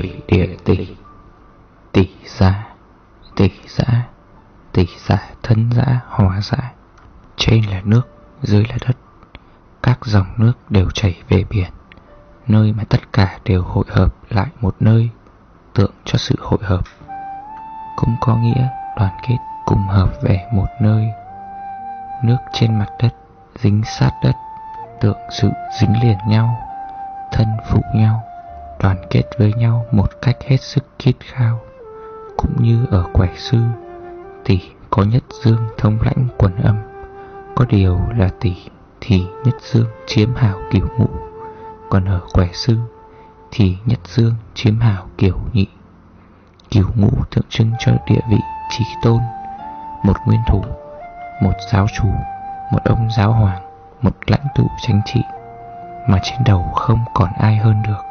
thủy địa tỷ tỷ giả tỷ giả tỷ giả thân giả hòa giả trên là nước dưới là đất các dòng nước đều chảy về biển nơi mà tất cả đều hội hợp lại một nơi tượng cho sự hội hợp cũng có nghĩa đoàn kết cùng hợp về một nơi nước trên mặt đất dính sát đất tượng sự dính liền nhau thân phụ nhau đoàn kết với nhau một cách hết sức khít khao. Cũng như ở quẻ sư, tỷ có nhất dương thông lãnh quần âm. Có điều là tỷ thì nhất dương chiếm hào kiểu ngũ còn ở quẻ sư thì nhất dương chiếm hào kiểu nhị. Kiểu ngũ tượng trưng cho địa vị trí tôn. Một nguyên thủ, một giáo chủ, một ông giáo hoàng, một lãnh tụ chính trị. Mà trên đầu không còn ai hơn được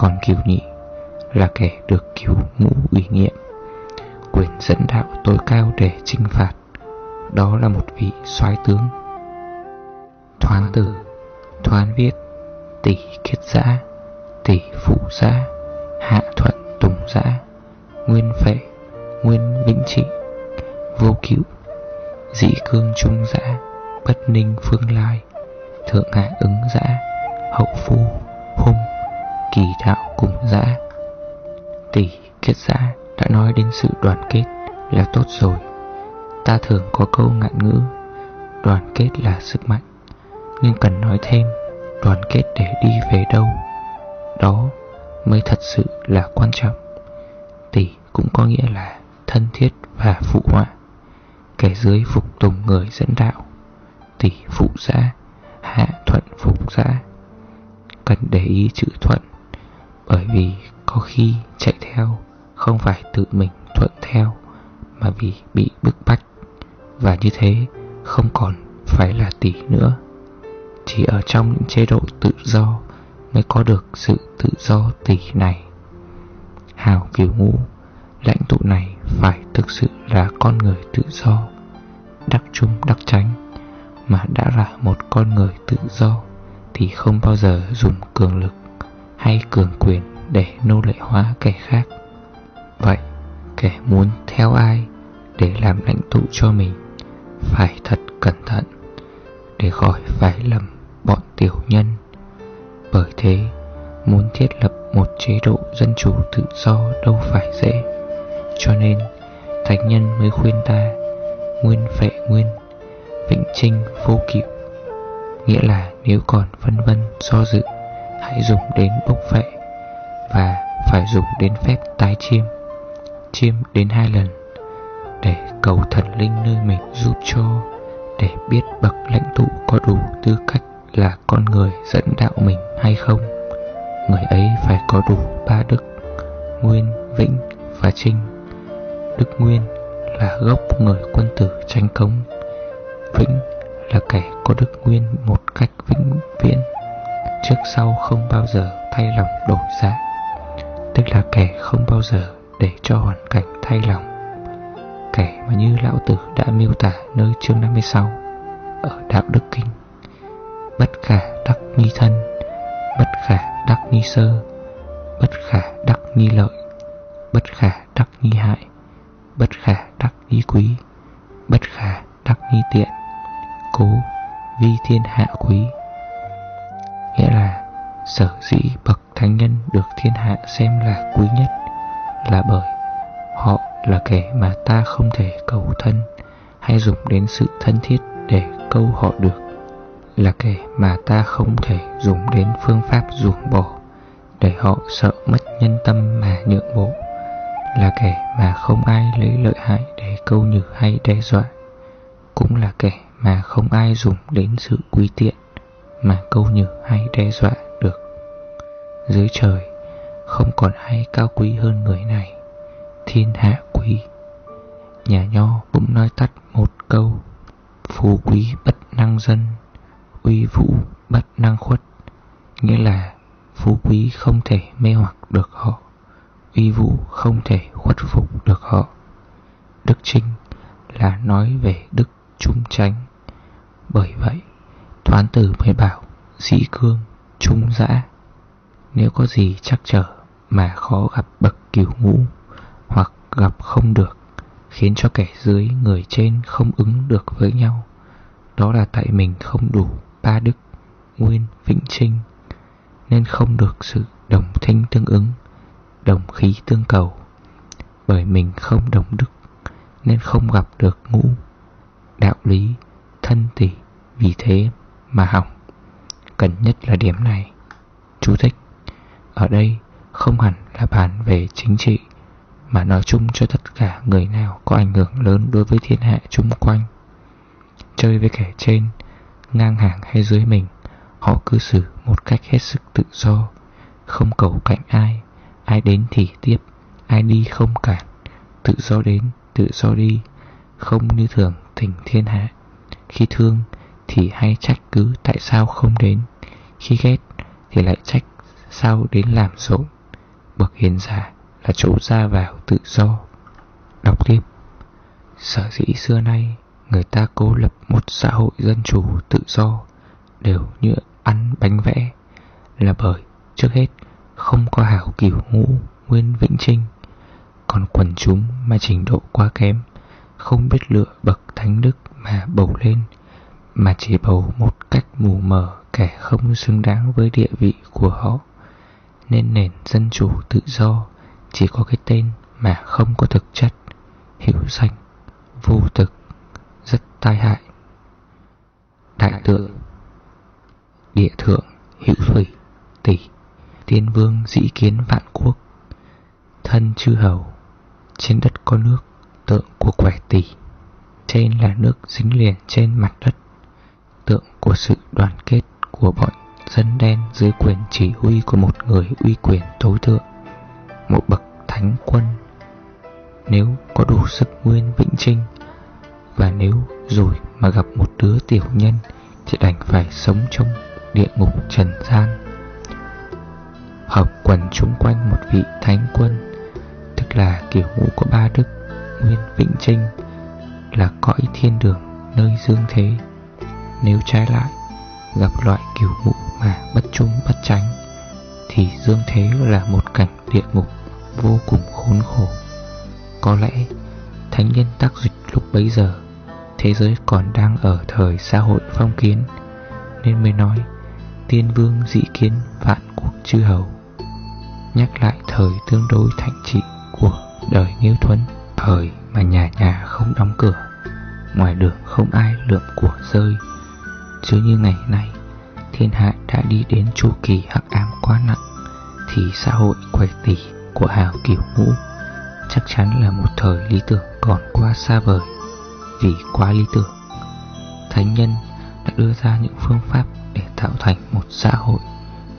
còn kiều nhị là kẻ được kiều ngũ ủy nhiệm quyền dẫn đạo tối cao để chinh phạt, đó là một vị soái tướng. Thoán tử thoán viết, tỷ kiết giã, tỷ phụ giã, hạ thuận tùng giã, nguyên phệ, nguyên vĩnh trị, vô cựu dĩ cương trung giã, bất ninh phương lai, thượng hạ ứng giã, hậu phu, hôm kỳ đạo cùng dã tỷ kết dã đã nói đến sự đoàn kết là tốt rồi. Ta thường có câu ngạn ngữ, đoàn kết là sức mạnh. Nhưng cần nói thêm, đoàn kết để đi về đâu, đó mới thật sự là quan trọng. Tỷ cũng có nghĩa là thân thiết và phụ họa. Kẻ dưới phục tùng người dẫn đạo, tỷ phụ giã, hạ thuận phục giã. Cần để ý chữ thuận bởi vì có khi chạy theo không phải tự mình thuận theo, mà vì bị bức bách. Và như thế không còn phải là tỷ nữa. Chỉ ở trong những chế độ tự do mới có được sự tự do tỷ này. Hào kiều ngũ, lãnh tụ này phải thực sự là con người tự do, đắc trung đắc tránh mà đã là một con người tự do thì không bao giờ dùng cường lực hay cường quyền để nô lệ hóa kẻ khác. Vậy, kẻ muốn theo ai để làm lãnh tụ cho mình, phải thật cẩn thận để khỏi phải lầm bọn tiểu nhân. Bởi thế, muốn thiết lập một chế độ dân chủ tự do đâu phải dễ. Cho nên, thánh nhân mới khuyên ta nguyên vệ nguyên, vĩnh trinh vô cựu nghĩa là nếu còn phân vân do dự hãy dùng đến bốc phệ và phải dùng đến phép tái chiêm chiêm đến hai lần để cầu thần linh nơi mình giúp cho, để biết bậc lãnh tụ có đủ tư cách là con người dẫn đạo mình hay không. Người ấy phải có đủ ba đức, nguyên, vĩnh và trinh. Đức nguyên là gốc người quân tử tranh công Vĩnh là kẻ có đức nguyên một cách vĩnh viễn. Trước sau không bao giờ thay lòng đổi dạ Tức là kẻ không bao giờ để cho hoàn cảnh thay lòng. Kẻ mà như lão tử đã miêu tả nơi chương 56 Ở Đạo Đức Kinh. Bất khả đắc nghi thân, Bất khả đắc nghi sơ, Bất khả đắc nghi lợi, Bất khả đắc nghi hại, Bất khả đắc nghi quý, Bất khả đắc nghi tiện, Cố vi thiên hạ quý. Nghĩa là sở dĩ bậc thánh nhân được thiên hạ xem là quý nhất Là bởi họ là kẻ mà ta không thể cầu thân Hay dùng đến sự thân thiết để câu họ được. Là kẻ mà ta không thể dùng đến phương pháp ruồng bỏ Để họ sợ mất nhân tâm mà nhượng bộ. Là kẻ mà không ai lấy lợi hại để câu nhử hay đe dọa, Cũng là kẻ mà không ai dùng đến sự quý tiện mà câu nhử hay đe dọa được. Dưới trời không còn ai cao quý hơn người này, thiên hạ quý. Nhà nho cũng nói tắt một câu, phú quý bất năng dân, uy vũ bất năng khuất, nghĩa là phú quý không thể mê hoặc được họ, uy vũ không thể khuất phục được họ. Đức Trinh là nói về đức trung tránh bởi vậy Thoán tử mới bảo Dĩ cương, trung dã Nếu có gì chắc trở mà khó gặp bậc cửu ngũ hoặc gặp không được khiến cho kẻ dưới người trên không ứng được với nhau. Đó là tại mình không đủ ba đức nguyên vĩnh trinh nên không được sự đồng thanh tương ứng đồng khí tương cầu. Bởi mình không đồng đức nên không gặp được ngũ đạo lý thân tỷ vì thế mà hỏng cần nhất là điểm này. Chú thích, ở đây không hẳn là bàn về chính trị, mà nói chung cho tất cả người nào có ảnh hưởng lớn đối với thiên hạ chung quanh. Chơi với kẻ trên, ngang hàng hay dưới mình, họ cư xử một cách hết sức tự do. Không cầu cạnh ai ai đến thì tiếp, ai đi không cản. Tự do đến, tự do đi, không như thường thỉnh thiên hạ. Khi thương thì hay trách cứ tại sao không đến. Khi ghét thì lại trách sao đến làm rộn. Bậc hiền giả là chỗ ra vào tự do. Đọc tiếp. Sở dĩ xưa nay người ta cố lập một xã hội dân chủ tự do Đều như ăn bánh vẽ Là bởi trước hết không có hảo kiểu ngũ nguyên vĩnh trinh, Còn quần chúng mà trình độ quá kém, Không biết lựa bậc thánh đức mà bầu lên mà chỉ bầu một cách mù mờ kẻ không xứng đáng với địa vị của họ. Nên nền dân chủ tự do chỉ có cái tên mà không có thực chất, hữu danh, vô thực, rất tai hại. Đại tượng Địa thượng, hữu thủy, tỷ, tiên vương dĩ kiến vạn quốc, thân chư hầu, trên đất có nước, tượng của quẻ tỷ, trên là nước dính liền trên mặt đất tượng của sự đoàn kết của bọn dân đen dưới quyền chỉ huy của một người uy quyền tối thượng, một bậc thánh quân. Nếu có đủ sức nguyên vĩnh trinh, và nếu rồi mà gặp một đứa tiểu nhân thì đành phải sống trong địa ngục trần gian. Hợp quần chung quanh một vị thánh quân, tức là kiểu ngũ của ba đức, nguyên vĩnh trinh, là cõi thiên đường nơi dương thế nếu trái lại, Gặp loại kiểu ngũ mà bất trung bất tránh, Thì dương thế là một cảnh địa ngục Vô cùng khốn khổ. Có lẽ, Thánh nhân tác dịch lúc bấy giờ, Thế giới còn đang ở thời xã hội phong kiến, Nên mới nói, Tiên vương dị kiến vạn quốc chư hầu. Nhắc lại thời tương đối thạnh trị của đời Nghiêu Thuấn, Thời mà nhà nhà không đóng cửa, Ngoài đường không ai lượm của rơi Chứ như ngày nay, Thiên hạ đã đi đến chu kỳ hắc ám quá nặng, Thì xã hội quầy tỷ của hào kiểu ngũ Chắc chắn là một thời lý tưởng còn quá xa vời. Vì quá lý tưởng, Thánh nhân đã đưa ra những phương pháp để tạo thành một xã hội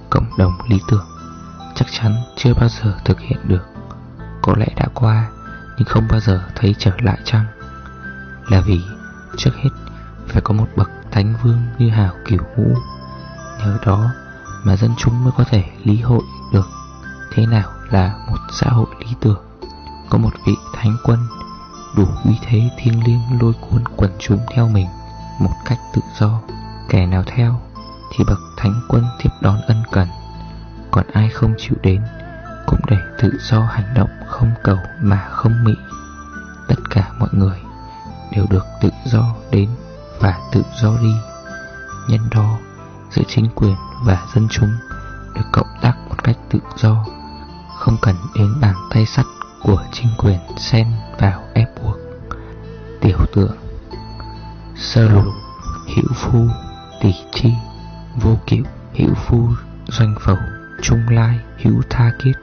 Cộng đồng lý tưởng, Chắc chắn chưa bao giờ thực hiện được. Có lẽ đã qua, Nhưng không bao giờ thấy trở lại chăng? Là vì trước hết phải có một bậc thánh vương như hào kiểu ngũ. Nhờ đó mà dân chúng mới có thể lý hội được. Thế nào là một xã hội lý tưởng? Có một vị thánh quân, đủ uy thế thiêng liêng lôi cuốn quần chúng theo mình Một cách tự do. Kẻ nào theo thì bậc thánh quân tiếp đón ân cần. Còn ai không chịu đến Cũng để tự do hành động không cầu mà không mị. Tất cả mọi người đều được tự do đến và tự do đi. Nhân đó giữa chính quyền và dân chúng được cộng tác một cách tự do, Không cần đến bàn tay sắt của chính quyền xen vào ép buộc. Tiểu tượng, Sơ lục, Hữu phu, Tỷ chi, Vô kiệu, Hữu phu, Doanh phẩu, Trung lai, Hữu tha kiết.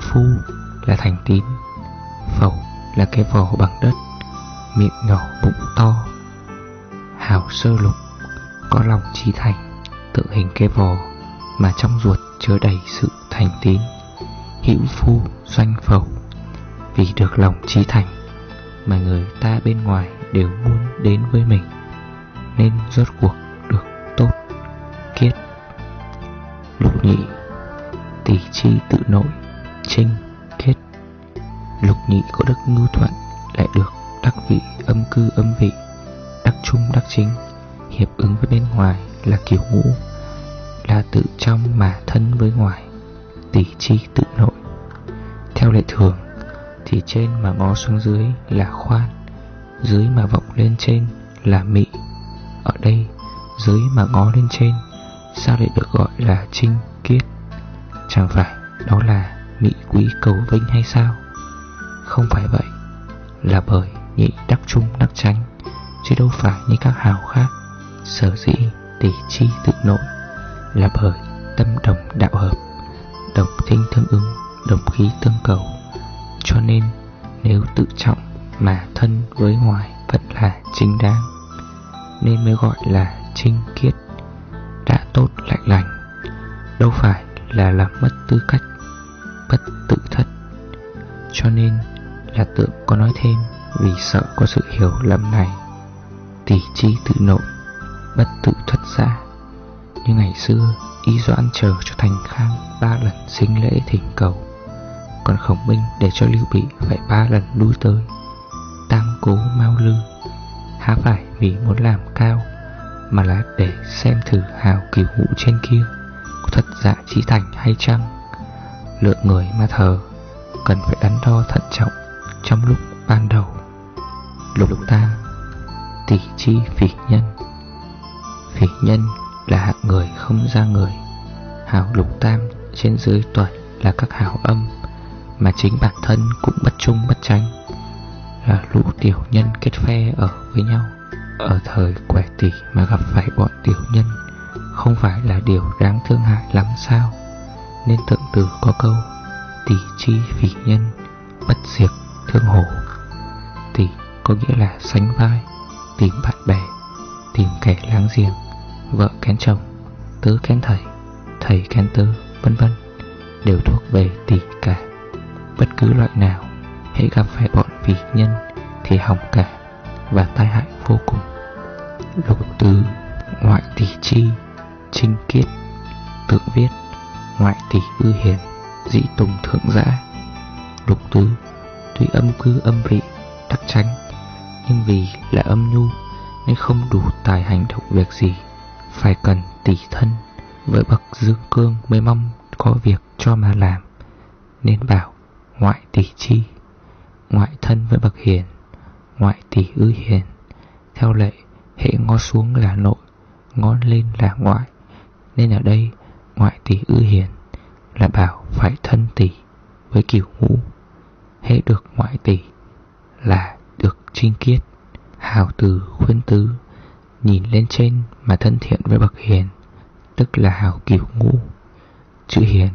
Phu là thành tín, Phẩu là cái vỏ bằng đất, Miệng nhỏ, bụng to hào sơ lục, Có lòng trí thành, Tự hình cái vò Mà trong ruột chứa đầy sự thành tín, Hữu phu, doanh phẩu Vì được lòng trí thành Mà người ta bên ngoài đều muốn đến với mình, Nên rốt cuộc được tốt, Kiết. Lục nhị, Tỷ chi tự nội Trinh kết Lục nhị có đức ngưu thuận Lại được đắc vị âm cư âm vị trung đắc chính, hiệp ứng với bên ngoài là kiểu ngũ, là tự trong mà thân với ngoài, tỷ chi tự nội. Theo lệ thường, Thì trên mà ngó xuống dưới là khoan, Dưới mà vọng lên trên là mị. Ở đây, dưới mà ngó lên trên, Sao lại được gọi là trinh kiết? Chẳng phải đó là mị quý cầu vinh hay sao? Không phải vậy, Là bởi nhị đắc trung đắc tránh Chứ đâu phải như các hào khác. Sở dĩ tỷ chi tự nội Là bởi tâm đồng đạo hợp, Đồng tinh tương ứng, Đồng khí tương cầu. Cho nên, nếu tự trọng Mà thân với ngoài Vẫn là chính đáng, Nên mới gọi là trinh kiết. Đã tốt lại lành, Đâu phải là làm mất tư cách, Bất tự thất Cho nên là tượng có nói thêm Vì sợ có sự hiểu lầm này. Tỷ chi tự nội, Bất tự thoát ra. Như ngày xưa, Y Doãn chờ cho Thành Khang Ba lần sinh lễ thỉnh cầu. Còn Khổng Minh để cho Lưu Bị Phải ba lần lui tới. Tăng cố mau lư, Há phải vì muốn làm cao, Mà là để xem thử hào kiều ngũ trên kia Có thật dạ trí thành hay chăng. Lượng người mà thờ, Cần phải đắn đo thận trọng Trong lúc ban đầu. Lục ta Tỷ chi phỉ nhân. Phỉ nhân là hạng người không ra người. Hào lục tam trên dưới tuần là các hào âm, Mà chính bản thân cũng bất trung bất tranh Là lũ tiểu nhân kết phe ở với nhau. Ở thời quẻ tỷ mà gặp phải bọn tiểu nhân, Không phải là điều đáng thương hại lắm sao? Nên thượng tử có câu, Tỷ chi phỉ nhân Bất diệt thương hổ. Tỷ có nghĩa là sánh vai. Tìm bạn bè, Tìm kẻ láng giềng, Vợ kén chồng, Tớ kén thầy Thầy kén tớ, Vân vân, Đều thuộc về tỷ cả. Bất cứ loại nào, Hãy gặp phải bọn vị nhân Thì hỏng cả Và tai hại vô cùng. Lục từ Ngoại tỷ chi, Trinh kiết Tự viết, Ngoại tỷ ư hiền Dĩ tùng thượng giã. Lục tứ Tuy âm cư âm vị Đắc tránh nhưng vì là âm nhu, Nên không đủ tài hành động việc gì. Phải cần tỷ thân, Với bậc dương cương mới mong có việc cho mà làm. Nên bảo, ngoại tỷ chi, Ngoại thân với bậc hiền, Ngoại tỷ ư hiền. Theo lệ, hệ ngó xuống là nội, Ngó lên là ngoại. Nên ở đây, ngoại tỷ ư hiền Là bảo phải thân tỷ với kiểu ngũ. Hệ được ngoại tỷ là trinh kiết Hào từ khuyên tứ Nhìn lên trên mà thân thiện với bậc hiền Tức là hào kiểu ngũ. Chữ hiền,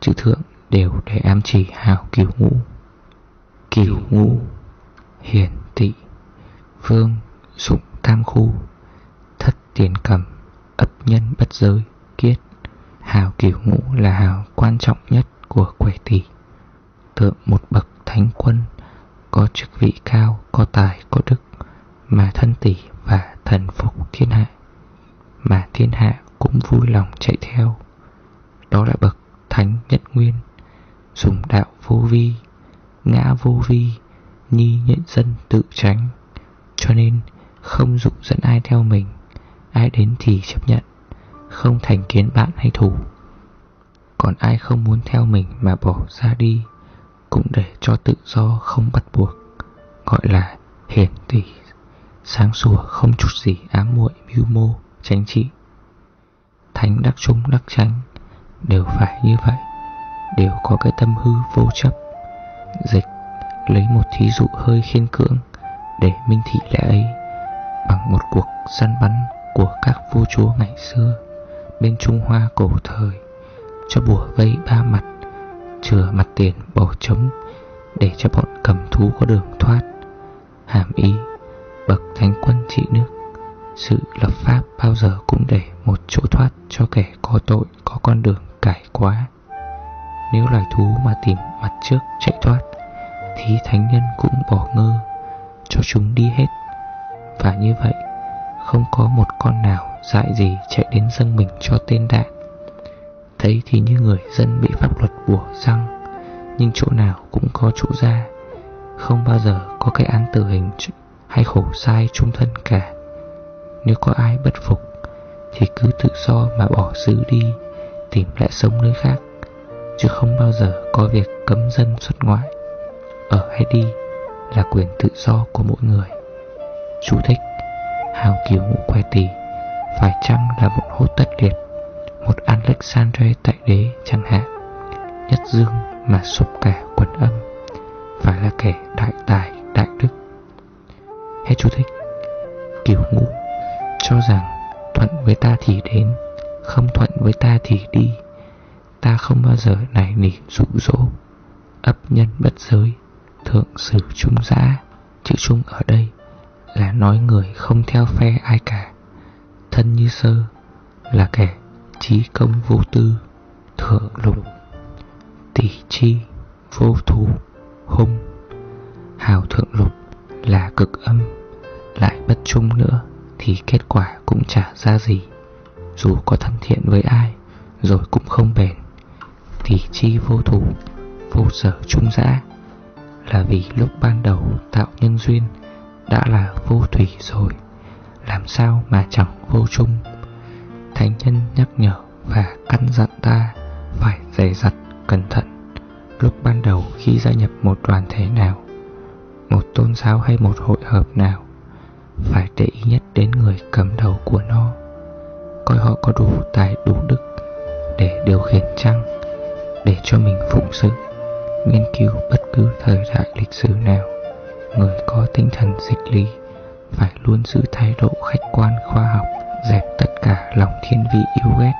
chữ thượng đều để ám chỉ hào kiểu ngũ. Kiểu ngũ Hiền tị Vương dụng tam khu Thất tiền cầm Ấp nhân bất giới Kiết. Hào kiểu ngũ là hào quan trọng nhất của quẻ tỷ. Tượng một bậc thánh quân có chức vị cao, có tài, có đức Mà thân tỷ và thần phục thiên hạ Mà thiên hạ cũng vui lòng chạy theo. Đó là bậc thánh nhất nguyên Dùng đạo vô vi Ngã vô vi Nhi nhận dân tự tránh Cho nên không dụ dẫn ai theo mình Ai đến thì chấp nhận Không thành kiến bạn hay thủ. Còn ai không muốn theo mình mà bỏ ra đi cũng để cho tự do không bắt buộc, Gọi là hiển tỷ Sáng sủa không chút gì ám muội, mưu mô Tránh trị. Thánh, đắc trung đắc tránh Đều phải như vậy, Đều có cái tâm hư vô chấp. Dịch, lấy một thí dụ hơi khiên cưỡng Để minh thị lẽ ấy, Bằng một cuộc săn bắn Của các vua chúa ngày xưa, Bên Trung Hoa cổ thời, Cho bùa vây ba mặt. Chừa mặt tiền bỏ trống Để cho bọn cầm thú có đường thoát. Hàm ý, bậc thánh quân trị nước, Sự lập pháp bao giờ cũng để một chỗ thoát cho kẻ có tội, có con đường cải quá. Nếu loài thú mà tìm mặt trước chạy thoát, Thì thánh nhân cũng bỏ ngơ, cho chúng đi hết. Và như vậy, không có một con nào dại gì chạy đến dâng mình cho tên đạn. Thấy thì như người dân bị pháp luật bùa răng, Nhưng chỗ nào cũng có chỗ ra Không bao giờ có cái án tử hình hay khổ sai trung thân cả Nếu có ai bất phục, Thì cứ tự do mà bỏ xứ đi, Tìm lại sống nơi khác, chứ không bao giờ có việc cấm dân xuất ngoại. Ở hay đi là quyền tự do của mỗi người. Chú thích, Hào kiều ngũ khoe tỳ Phải chăng là một hốt tất liệt một Alexandre tại đế chẳng hạn, Nhất dương mà sụp cả quần âm Phải là kẻ đại tài, đại đức. Hết chú thích Kiều ngũ, cho rằng thuận với ta thì đến, Không thuận với ta thì đi. Ta không bao giờ nảy nỉ dụ dỗ, Ấp nhân bất giới, Thượng sử trung giã. Chữ trung ở đây là nói người không theo phe ai cả. Thân như sơ là kẻ trí công vô tư Thượng lục, Tỷ chi, vô thủ hung. Hào thượng lục là cực âm, Lại bất trung nữa Thì kết quả cũng chả ra gì. Dù có thân thiện với ai Rồi cũng không bền. Tỷ chi vô thủ Vô sở trung dã Là vì lúc ban đầu tạo nhân duyên đã là vô thủy rồi. Làm sao mà chẳng vô chung? Thánh nhân nhắc nhở và căn dặn ta Phải dày dặt cẩn thận. Lúc ban đầu khi gia nhập một đoàn thể nào, Một tôn giáo hay một hội hợp nào, Phải để ý nhất đến người cầm đầu của nó, Coi họ có đủ tài, đủ đức Để điều khiển chăng, Để cho mình phụng sự, Nghiên cứu bất cứ thời đại lịch sử nào. Người có tinh thần dịch lý Phải luôn giữ thái độ khách quan, khoa học, Dẹp tất cả lòng thiên vị yêu ghét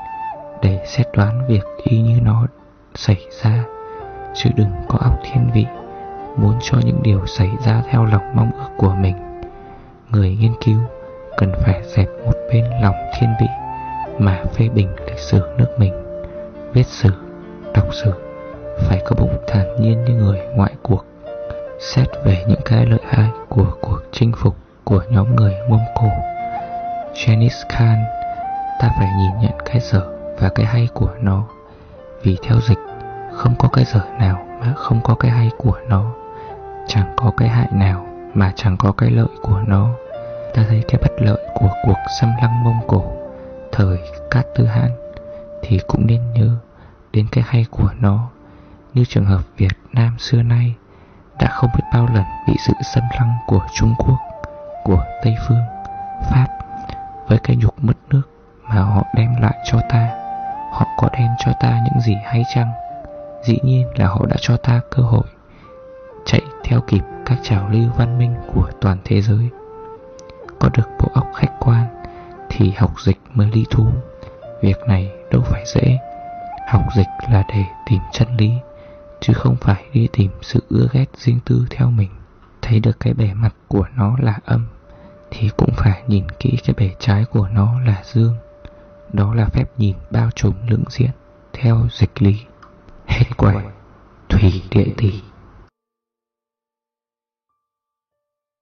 Để xét đoán việc y như nó xảy ra. Chứ đừng có óc thiên vị Muốn cho những điều xảy ra theo lòng mong ước của mình. Người nghiên cứu cần phải dẹp một bên lòng thiên vị Mà phê bình lịch sử nước mình Viết sử, đọc sử. Phải có bụng thản nhiên như người ngoại cuộc xét về những cái lợi hại của cuộc chinh phục của nhóm người Mông Cổ. Genghis Khan, ta phải nhìn nhận cái dở và cái hay của nó, vì theo dịch không có cái dở nào mà không có cái hay của nó, chẳng có cái hại nào mà chẳng có cái lợi của nó. Ta thấy cái bất lợi của cuộc xâm lăng Mông Cổ thời Cát Tư Hãn thì cũng nên nhớ đến cái hay của nó. Như trường hợp Việt Nam xưa nay đã không biết bao lần bị sự xâm lăng của Trung Quốc, của Tây Phương, Pháp với cái nhục mất nước mà họ đem lại cho ta. Họ có đem cho ta những gì hay chăng? Dĩ nhiên là họ đã cho ta cơ hội chạy theo kịp các trào lưu văn minh của toàn thế giới. Có được bộ óc khách quan thì học dịch mới lý thú. Việc này đâu phải dễ. Học dịch là để tìm chân lý, Chứ không phải đi tìm sự ưa ghét riêng tư theo mình Thấy được cái bề mặt của nó là âm, Thì cũng phải nhìn kỹ cái bề trái của nó là dương đó là phép nhìn bao trùm lưỡng diện Theo dịch lý. Hết quầy. Thủy địa tỷ.